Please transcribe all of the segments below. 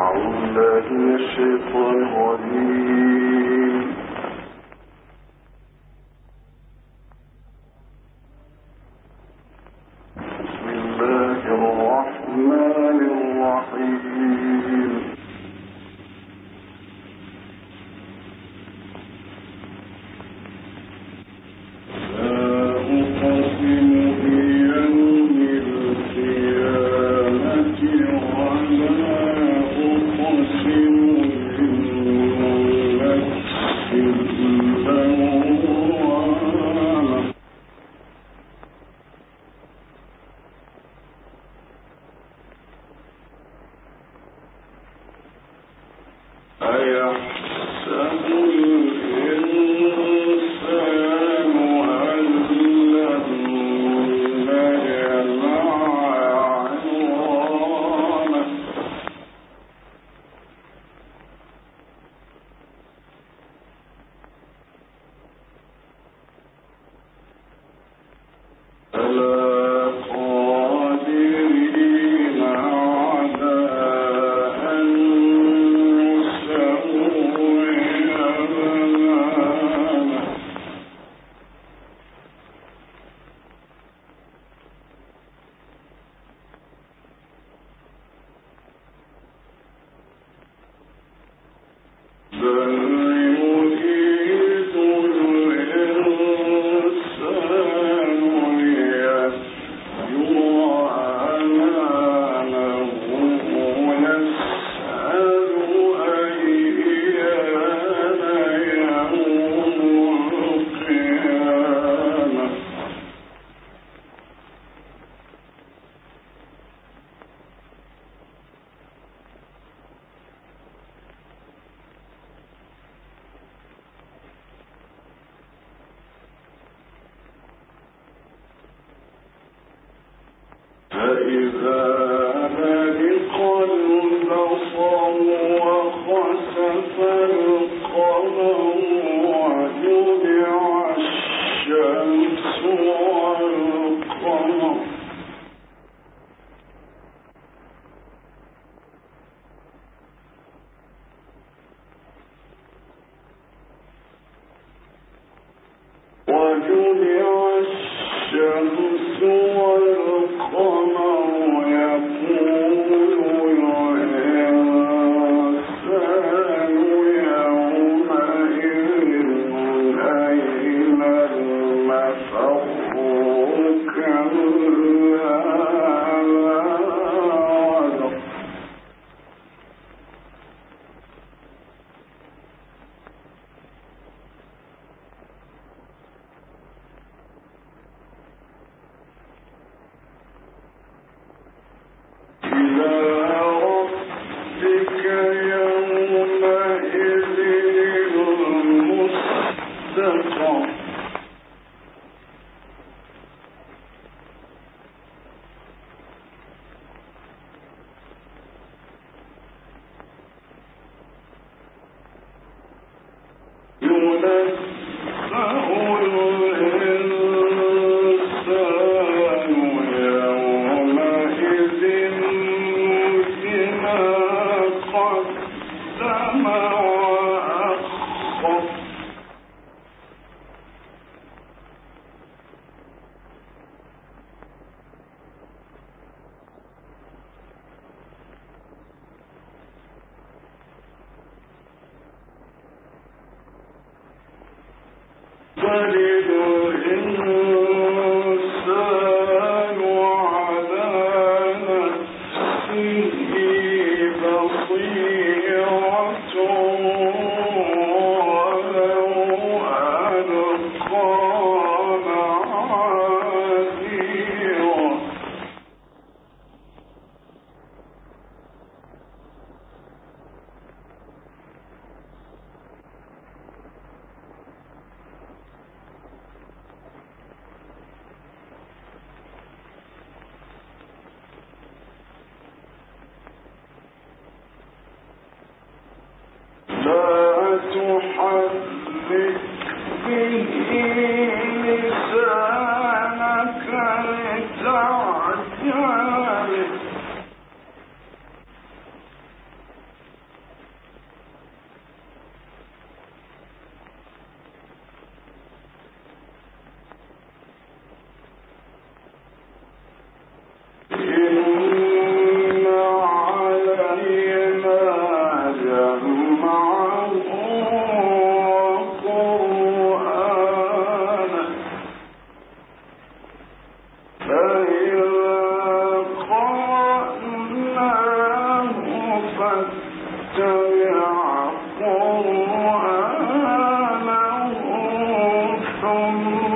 أعوذ بالله من الشيطان الرجيم فإذا What is come.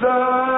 ثم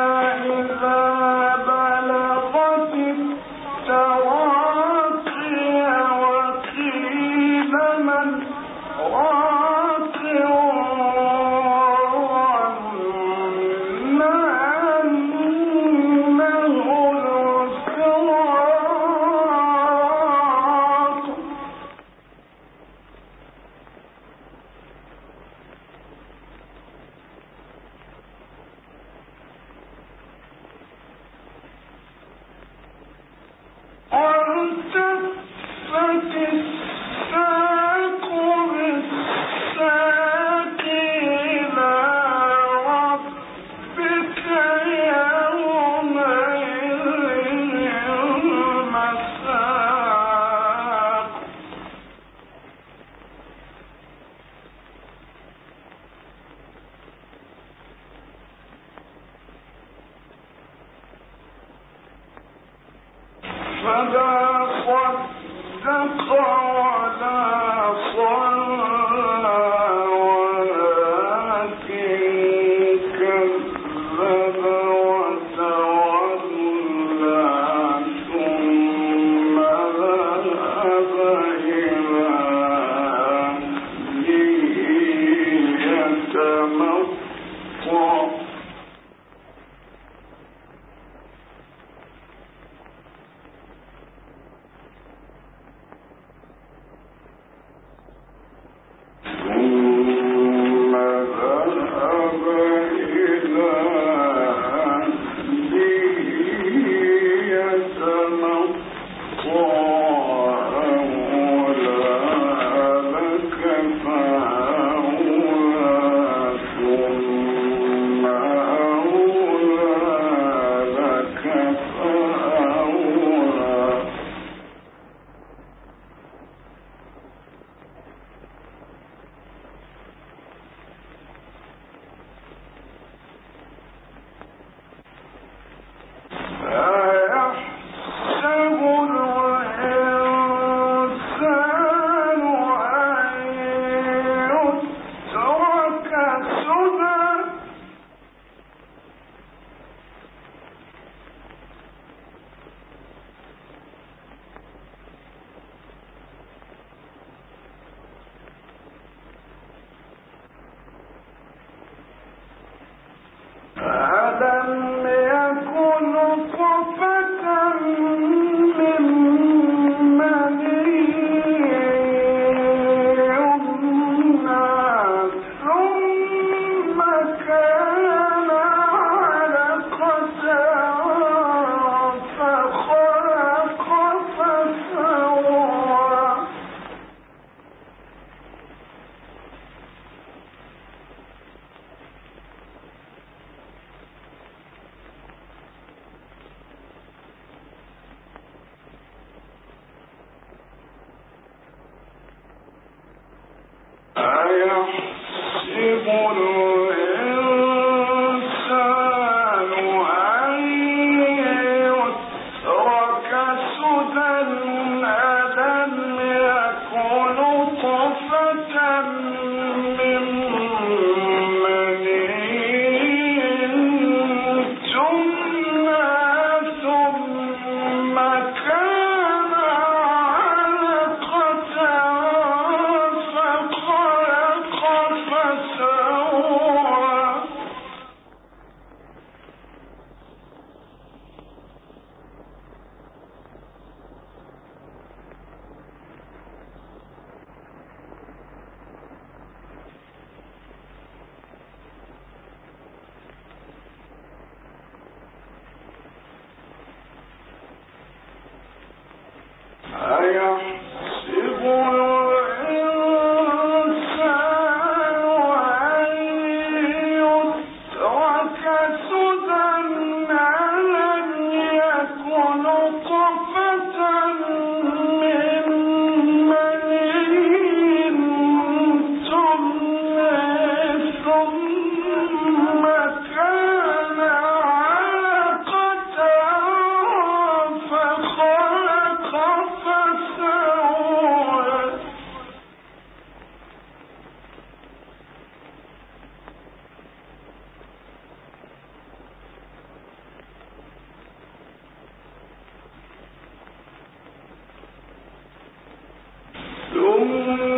you.